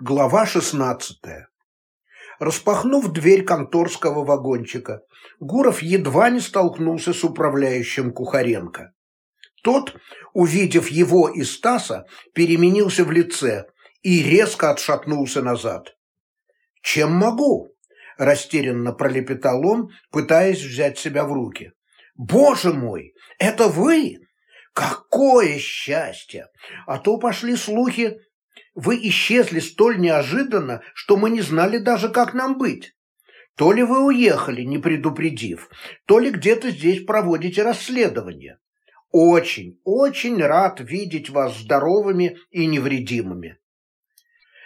Глава 16. Распахнув дверь конторского вагончика, Гуров едва не столкнулся с управляющим Кухаренко. Тот, увидев его и Стаса, переменился в лице и резко отшатнулся назад. «Чем могу?» – растерянно пролепетал он, пытаясь взять себя в руки. «Боже мой, это вы? Какое счастье! А то пошли слухи, вы исчезли столь неожиданно, что мы не знали даже, как нам быть. То ли вы уехали, не предупредив, то ли где-то здесь проводите расследование. Очень, очень рад видеть вас здоровыми и невредимыми.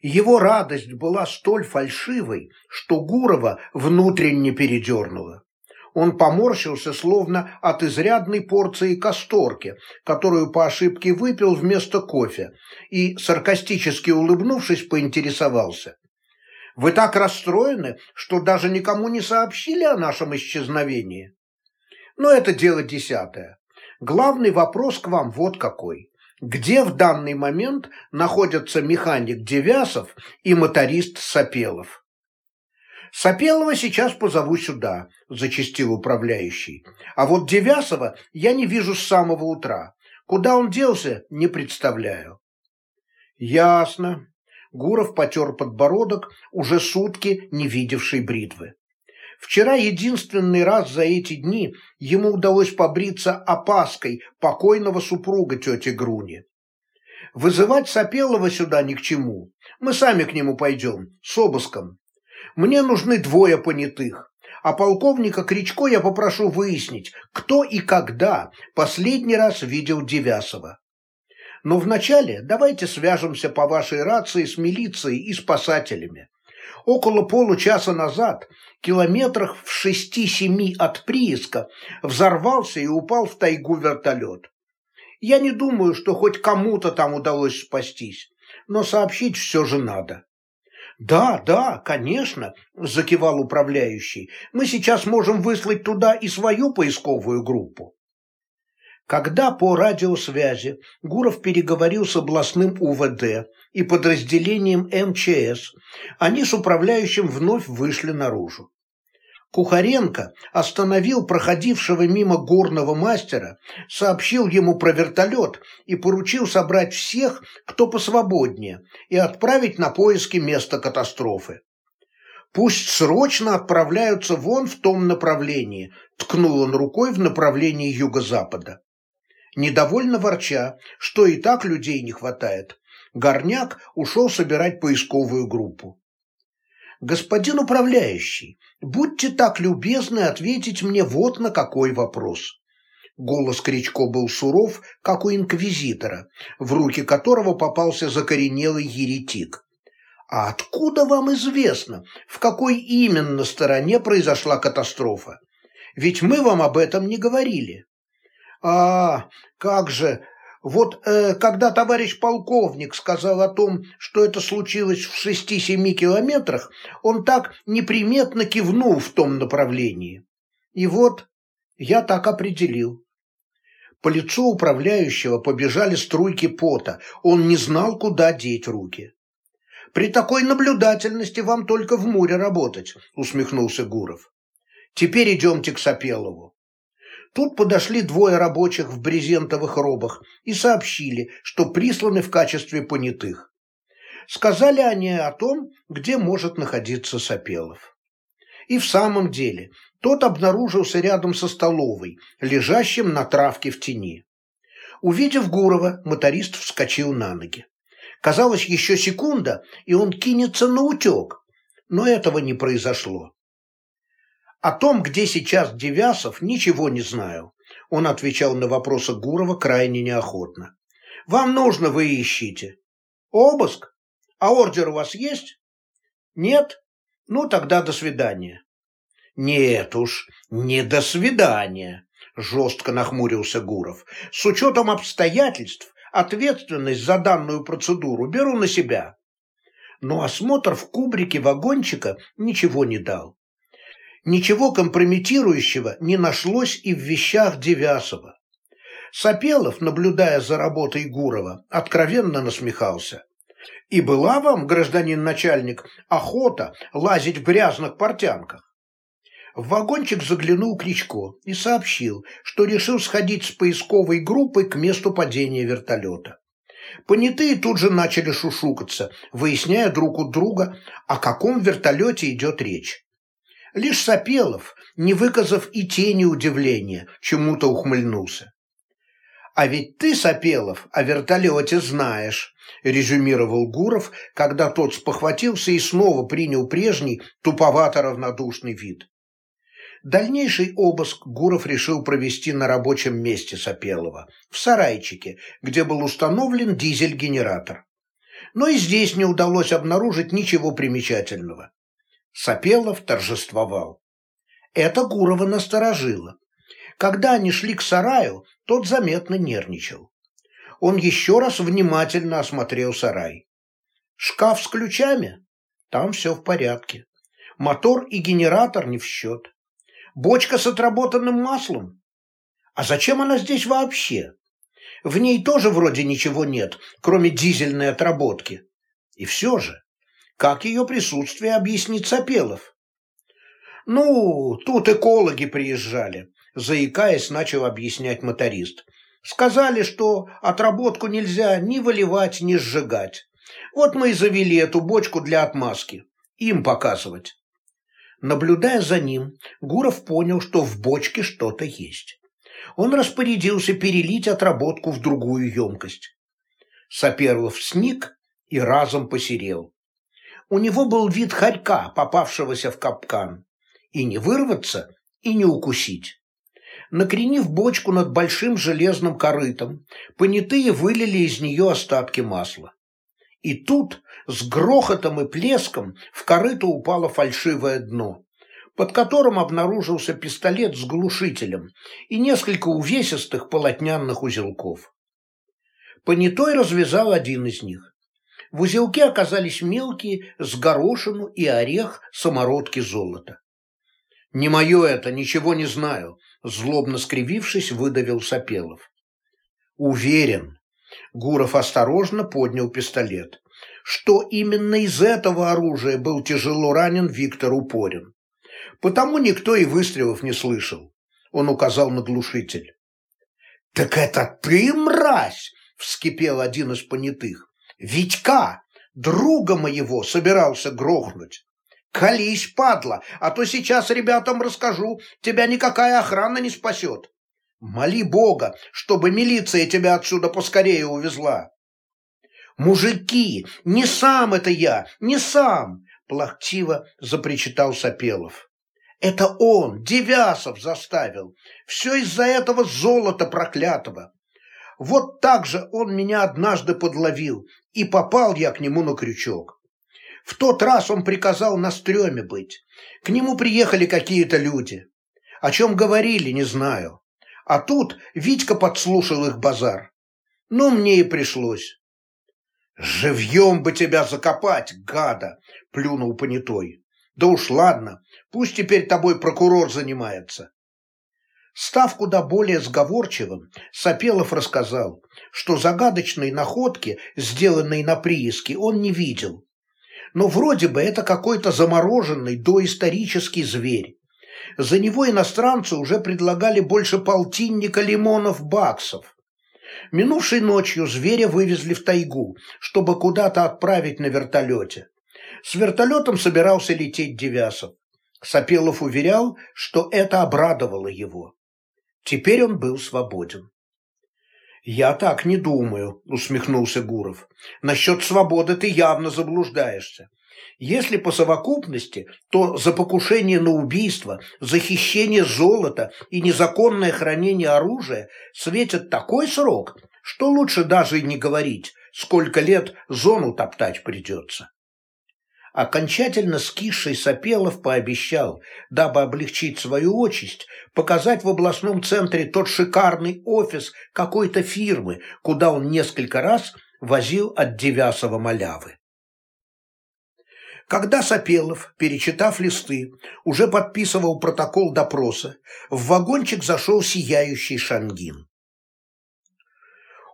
Его радость была столь фальшивой, что Гурова внутренне передернула. Он поморщился, словно от изрядной порции касторки, которую по ошибке выпил вместо кофе, и, саркастически улыбнувшись, поинтересовался. «Вы так расстроены, что даже никому не сообщили о нашем исчезновении?» «Но это дело десятое. Главный вопрос к вам вот какой. Где в данный момент находятся механик Девясов и моторист Сапелов?» Сапелова сейчас позову сюда, зачастил управляющий. А вот Девясова я не вижу с самого утра. Куда он делся, не представляю. Ясно. Гуров потер подбородок, уже сутки не видевший бритвы. Вчера единственный раз за эти дни ему удалось побриться опаской покойного супруга тети Груни. Вызывать Сапелова сюда ни к чему. Мы сами к нему пойдем, с обыском. Мне нужны двое понятых, а полковника Кричко я попрошу выяснить, кто и когда последний раз видел Девясова. Но вначале давайте свяжемся по вашей рации с милицией и спасателями. Около получаса назад, километрах в шести-семи от прииска, взорвался и упал в тайгу вертолет. Я не думаю, что хоть кому-то там удалось спастись, но сообщить все же надо. «Да, да, конечно», – закивал управляющий. «Мы сейчас можем выслать туда и свою поисковую группу». Когда по радиосвязи Гуров переговорил с областным УВД и подразделением МЧС, они с управляющим вновь вышли наружу. Кухаренко остановил проходившего мимо горного мастера, сообщил ему про вертолет и поручил собрать всех, кто посвободнее, и отправить на поиски места катастрофы. «Пусть срочно отправляются вон в том направлении», ткнул он рукой в направлении юго-запада. Недовольно ворча, что и так людей не хватает, Горняк ушел собирать поисковую группу. «Господин управляющий, будьте так любезны ответить мне вот на какой вопрос». Голос Кричко был суров, как у инквизитора, в руки которого попался закоренелый еретик. «А откуда вам известно, в какой именно стороне произошла катастрофа? Ведь мы вам об этом не говорили». «А, как же, вот э, когда товарищ полковник сказал о том, что это случилось в шести-семи километрах, он так неприметно кивнул в том направлении. И вот я так определил. По лицу управляющего побежали струйки пота, он не знал, куда деть руки. «При такой наблюдательности вам только в море работать», — усмехнулся Гуров. «Теперь идемте к Сапелову». Тут подошли двое рабочих в брезентовых робах и сообщили, что присланы в качестве понятых. Сказали они о том, где может находиться Сапелов. И в самом деле, тот обнаружился рядом со столовой, лежащим на травке в тени. Увидев Гурова, моторист вскочил на ноги. Казалось, еще секунда, и он кинется на утек, но этого не произошло. О том, где сейчас Девясов, ничего не знаю. Он отвечал на вопросы Гурова крайне неохотно. Вам нужно, вы ищите. Обыск? А ордер у вас есть? Нет? Ну, тогда до свидания. Нет уж, не до свидания, жестко нахмурился Гуров. С учетом обстоятельств ответственность за данную процедуру беру на себя. Но осмотр в кубрике вагончика ничего не дал. Ничего компрометирующего не нашлось и в вещах Девясова. Сапелов, наблюдая за работой Гурова, откровенно насмехался. И была вам, гражданин начальник, охота лазить в грязных портянках? В вагончик заглянул Кричко и сообщил, что решил сходить с поисковой группой к месту падения вертолета. Понятые тут же начали шушукаться, выясняя друг у друга, о каком вертолете идет речь. Лишь Сапелов, не выказав и тени удивления, чему-то ухмыльнулся. «А ведь ты, Сапелов, о вертолете знаешь», – резюмировал Гуров, когда тот спохватился и снова принял прежний туповато-равнодушный вид. Дальнейший обыск Гуров решил провести на рабочем месте Сапелова, в сарайчике, где был установлен дизель-генератор. Но и здесь не удалось обнаружить ничего примечательного. Сапелов торжествовал. Это Гурова насторожило. Когда они шли к сараю, тот заметно нервничал. Он еще раз внимательно осмотрел сарай. Шкаф с ключами? Там все в порядке. Мотор и генератор не в счет. Бочка с отработанным маслом? А зачем она здесь вообще? В ней тоже вроде ничего нет, кроме дизельной отработки. И все же, как ее присутствие объяснит Сапелов? Ну, тут экологи приезжали, заикаясь, начал объяснять моторист. Сказали, что отработку нельзя ни выливать, ни сжигать. Вот мы и завели эту бочку для отмазки. Им показывать. Наблюдая за ним, Гуров понял, что в бочке что-то есть. Он распорядился перелить отработку в другую емкость. Саперлов сник и разом посерел. У него был вид хорька, попавшегося в капкан. И не вырваться, и не укусить. Накренив бочку над большим железным корытом, понятые вылили из нее остатки масла. И тут с грохотом и плеском в корыто упало фальшивое дно, под которым обнаружился пистолет с глушителем и несколько увесистых полотняных узелков. Понятой развязал один из них. В узелке оказались мелкие с горошину и орех самородки золота. «Не мое это, ничего не знаю», – злобно скривившись, выдавил Сапелов. «Уверен, Гуров осторожно поднял пистолет. Что именно из этого оружия был тяжело ранен Виктор Упорин. Потому никто и выстрелов не слышал. Он указал на глушитель. «Так это ты, мразь!» – вскипел один из понятых. «Витька, друга моего, собирался грохнуть. Колись, падла, а то сейчас ребятам расскажу, тебя никакая охрана не спасет. Моли Бога, чтобы милиция тебя отсюда поскорее увезла. Мужики, не сам это я, не сам, плахтиво запричитал Сапелов. Это он, Девясов, заставил. Все из-за этого золота проклятого. Вот так же он меня однажды подловил, и попал я к нему на крючок. В тот раз он приказал на стреме быть. К нему приехали какие-то люди. О чем говорили, не знаю. А тут Витька подслушал их базар. Ну, мне и пришлось. «Живьем бы тебя закопать, гада!» – плюнул понятой. «Да уж ладно, пусть теперь тобой прокурор занимается». Став куда более сговорчивым, Сапелов рассказал, что загадочной находки, сделанной на прииске, он не видел. Но вроде бы это какой-то замороженный доисторический зверь. За него иностранцы уже предлагали больше полтинника лимонов баксов. Минувшей ночью зверя вывезли в тайгу, чтобы куда-то отправить на вертолете. С вертолетом собирался лететь Девясов. Сапелов уверял, что это обрадовало его. Теперь он был свободен. «Я так не думаю», — усмехнулся Гуров. «Насчет свободы ты явно заблуждаешься. Если по совокупности, то за покушение на убийство, за хищение золота и незаконное хранение оружия светит такой срок, что лучше даже и не говорить, сколько лет зону топтать придется. Окончательно скисший Сапелов пообещал, дабы облегчить свою участь, показать в областном центре тот шикарный офис какой-то фирмы, куда он несколько раз возил от Девясова малявы. Когда Сапелов, перечитав листы, уже подписывал протокол допроса, в вагончик зашел сияющий Шангин.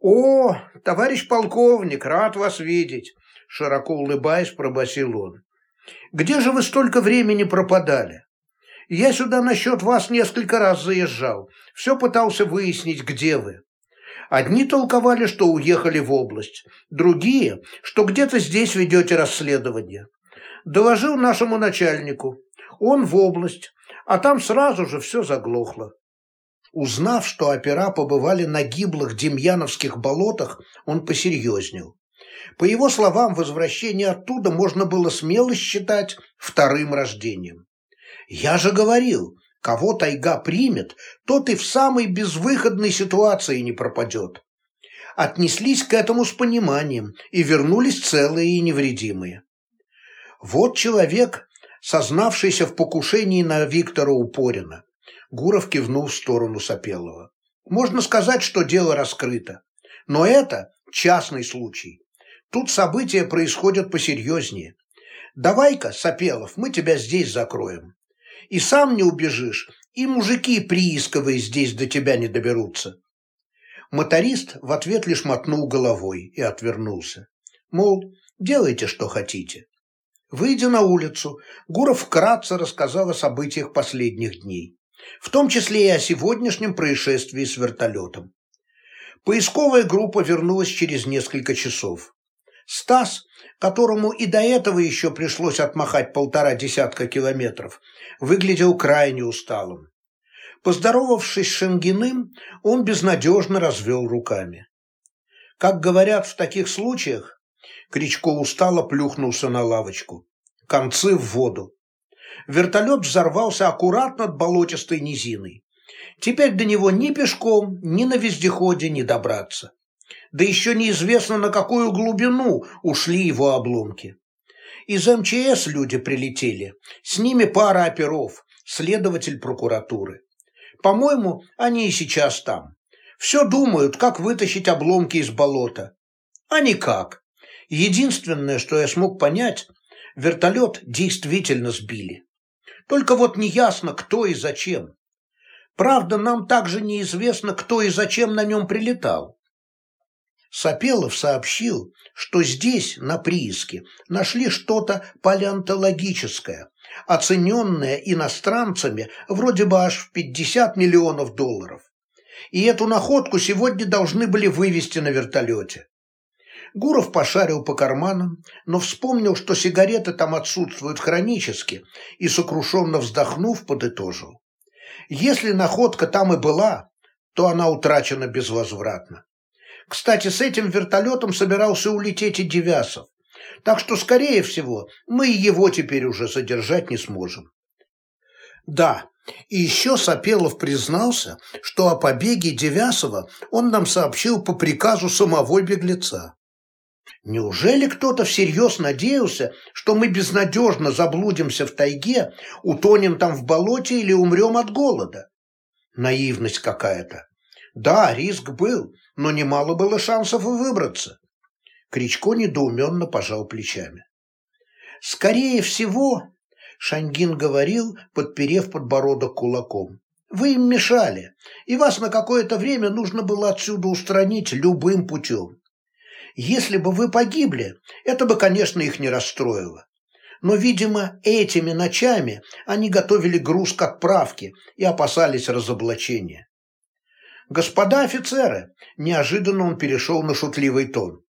«О, товарищ полковник, рад вас видеть. Широко улыбаясь, пробасил он. «Где же вы столько времени пропадали? Я сюда насчет вас несколько раз заезжал, все пытался выяснить, где вы. Одни толковали, что уехали в область, другие, что где-то здесь ведете расследование. Доложил нашему начальнику. Он в область, а там сразу же все заглохло. Узнав, что опера побывали на гиблых демьяновских болотах, он посерьезнел. По его словам, возвращение оттуда можно было смело считать вторым рождением. «Я же говорил, кого тайга примет, тот и в самой безвыходной ситуации не пропадет». Отнеслись к этому с пониманием и вернулись целые и невредимые. Вот человек, сознавшийся в покушении на Виктора Упорина. Гуров кивнул в сторону Сапелова. Можно сказать, что дело раскрыто. Но это частный случай. Тут события происходят посерьезнее. Давай-ка, Сапелов, мы тебя здесь закроем. И сам не убежишь, и мужики приисковые здесь до тебя не доберутся. Моторист в ответ лишь мотнул головой и отвернулся. Мол, делайте, что хотите. Выйдя на улицу, Гуров вкратце рассказал о событиях последних дней в том числе и о сегодняшнем происшествии с вертолетом. Поисковая группа вернулась через несколько часов. Стас, которому и до этого еще пришлось отмахать полтора десятка километров, выглядел крайне усталым. Поздоровавшись с Шенгиным, он безнадежно развел руками. Как говорят в таких случаях, Кричко устало плюхнулся на лавочку. Концы в воду. Вертолет взорвался аккуратно над болотистой низиной. Теперь до него ни пешком, ни на вездеходе не добраться. Да еще неизвестно, на какую глубину ушли его обломки. Из МЧС люди прилетели. С ними пара оперов, следователь прокуратуры. По-моему, они и сейчас там. Все думают, как вытащить обломки из болота. А никак. Единственное, что я смог понять, вертолет действительно сбили. Только вот неясно, кто и зачем. Правда, нам также неизвестно, кто и зачем на нем прилетал. Сапелов сообщил, что здесь, на прииске, нашли что-то палеонтологическое, оцененное иностранцами вроде бы аж в 50 миллионов долларов. И эту находку сегодня должны были вывести на вертолете. Гуров пошарил по карманам, но вспомнил, что сигареты там отсутствуют хронически, и, сокрушенно вздохнув, подытожил. Если находка там и была, то она утрачена безвозвратно. Кстати, с этим вертолетом собирался улететь и Девясов, так что, скорее всего, мы его теперь уже задержать не сможем. Да, и еще Сапелов признался, что о побеге Девясова он нам сообщил по приказу самого беглеца. Неужели кто-то всерьез надеялся, что мы безнадежно заблудимся в тайге, утонем там в болоте или умрем от голода? Наивность какая-то. Да, риск был, но немало было шансов и выбраться. Кричко недоуменно пожал плечами. Скорее всего, Шангин говорил, подперев подбородок кулаком. Вы им мешали, и вас на какое-то время нужно было отсюда устранить любым путем. Если бы вы погибли, это бы, конечно, их не расстроило. Но, видимо, этими ночами они готовили груз к отправке и опасались разоблачения. «Господа офицеры!» – неожиданно он перешел на шутливый тон.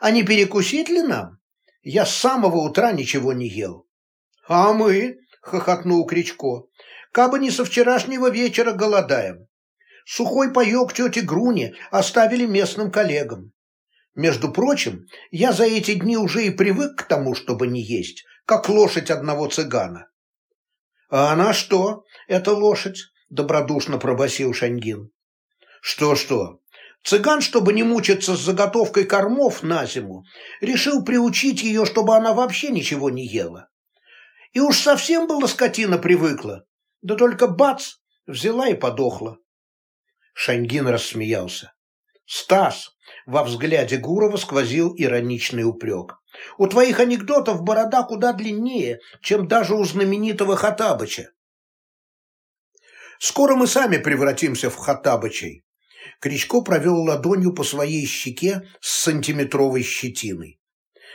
«А не перекусить ли нам? Я с самого утра ничего не ел». «А мы?» – хохотнул Кричко. «Кабы не со вчерашнего вечера голодаем. Сухой паек тети Груни оставили местным коллегам. Между прочим, я за эти дни уже и привык к тому, чтобы не есть, как лошадь одного цыгана. А она что, эта лошадь? Добродушно пробасил Шаньгин. Что-что? Цыган, чтобы не мучиться с заготовкой кормов на зиму, решил приучить ее, чтобы она вообще ничего не ела. И уж совсем была скотина привыкла, да только бац, взяла и подохла. Шаньгин рассмеялся. «Стас!» – во взгляде Гурова сквозил ироничный упрек. «У твоих анекдотов борода куда длиннее, чем даже у знаменитого Хатабыча». «Скоро мы сами превратимся в Хатабычей». Кричко провел ладонью по своей щеке с сантиметровой щетиной.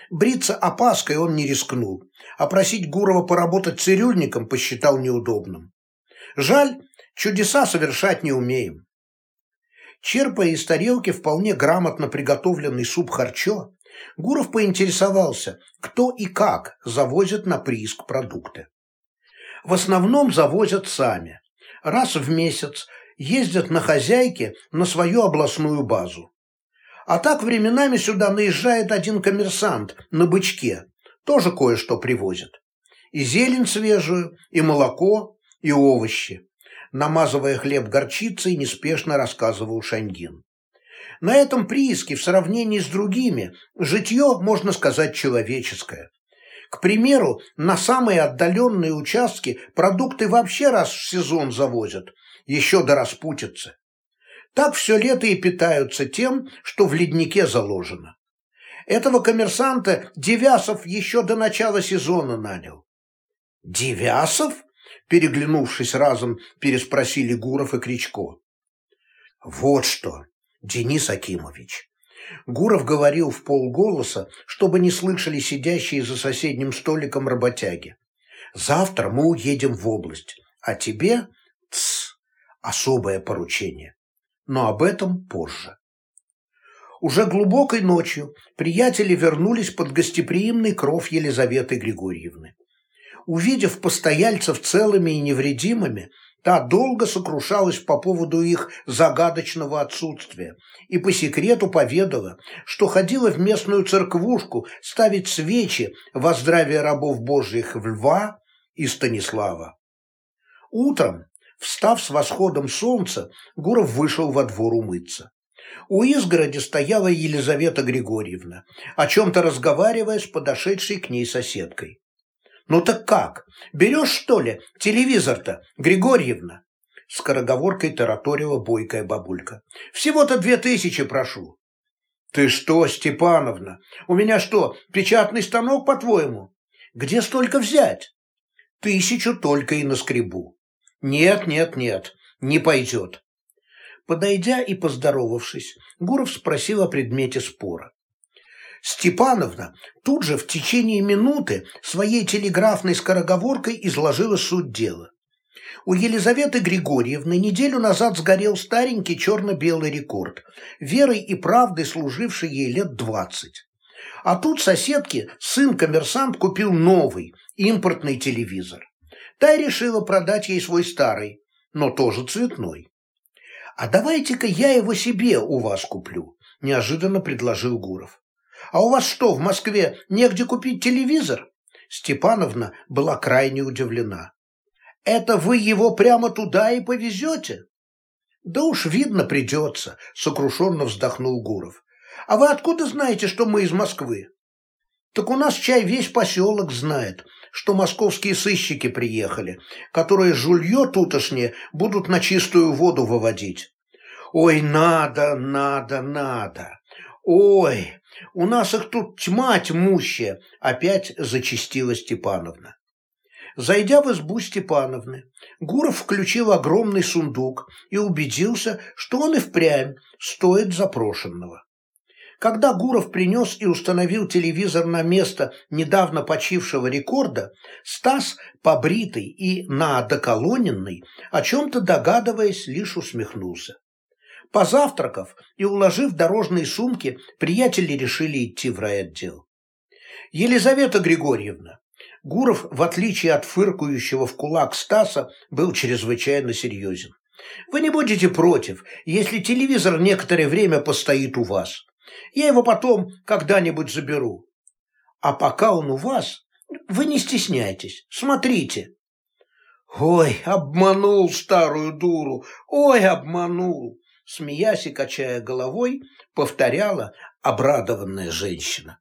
Бриться опаской он не рискнул, а просить Гурова поработать цирюльником посчитал неудобным. Жаль, чудеса совершать не умеем. Черпая из тарелки вполне грамотно приготовленный суп харчо, Гуров поинтересовался, кто и как завозит на прииск продукты. В основном завозят сами. Раз в месяц ездят на хозяйке на свою областную базу. А так временами сюда наезжает один коммерсант на бычке, тоже кое-что привозит. И зелень свежую, и молоко, и овощи. Намазывая хлеб горчицей, неспешно рассказывал Шаньгин. На этом прииске в сравнении с другими житье, можно сказать, человеческое. К примеру, на самые отдаленные участки продукты вообще раз в сезон завозят, еще до распутицы. Так все лето и питаются тем, что в леднике заложено. Этого коммерсанта Девясов еще до начала сезона нанял. «Девясов?» – переглянувшись разом, переспросили Гуров и Кричко. «Вот что, Денис Акимович, Гуров говорил в полголоса, чтобы не слышали сидящие за соседним столиком работяги. «Завтра мы уедем в область, а тебе, тс, особое поручение. Но об этом позже». Уже глубокой ночью приятели вернулись под гостеприимный кров Елизаветы Григорьевны. Увидев постояльцев целыми и невредимыми, Та долго сокрушалась по поводу их загадочного отсутствия и по секрету поведала, что ходила в местную церквушку ставить свечи во здравие рабов божьих в Льва и Станислава. Утром, встав с восходом солнца, Гуров вышел во двор умыться. У изгороди стояла Елизавета Григорьевна, о чем-то разговаривая с подошедшей к ней соседкой. «Ну так как? Берешь, что ли, телевизор-то, Григорьевна?» Скороговоркой тараторила бойкая бабулька. «Всего-то две тысячи прошу». «Ты что, Степановна? У меня что, печатный станок, по-твоему? Где столько взять?» «Тысячу только и наскребу». «Нет, нет, нет, не пойдет». Подойдя и поздоровавшись, Гуров спросил о предмете спора. Степановна тут же в течение минуты своей телеграфной скороговоркой изложила суть дела. У Елизаветы Григорьевны неделю назад сгорел старенький черно-белый рекорд, верой и правдой служивший ей лет двадцать. А тут соседке сын-коммерсант купил новый, импортный телевизор. Та решила продать ей свой старый, но тоже цветной. «А давайте-ка я его себе у вас куплю», – неожиданно предложил Гуров. А у вас что, в Москве негде купить телевизор? Степановна была крайне удивлена. Это вы его прямо туда и повезете? Да уж видно придется, сокрушенно вздохнул Гуров. А вы откуда знаете, что мы из Москвы? Так у нас чай весь поселок знает, что московские сыщики приехали, которые жулье тутошнее будут на чистую воду выводить. Ой, надо, надо, надо. Ой, у нас их тут тьма тьмущая, опять зачастила Степановна. Зайдя в избу Степановны, Гуров включил огромный сундук и убедился, что он и впрямь стоит запрошенного. Когда Гуров принес и установил телевизор на место недавно почившего рекорда, Стас, побритый и наодоколоненный, о чем-то догадываясь, лишь усмехнулся. Позавтракав и уложив дорожные сумки, приятели решили идти в райотдел. Елизавета Григорьевна, Гуров, в отличие от фыркающего в кулак Стаса, был чрезвычайно серьезен. Вы не будете против, если телевизор некоторое время постоит у вас. Я его потом когда-нибудь заберу. А пока он у вас, вы не стесняйтесь, смотрите. Ой, обманул старую дуру, ой, обманул смеясь и качая головой, повторяла обрадованная женщина.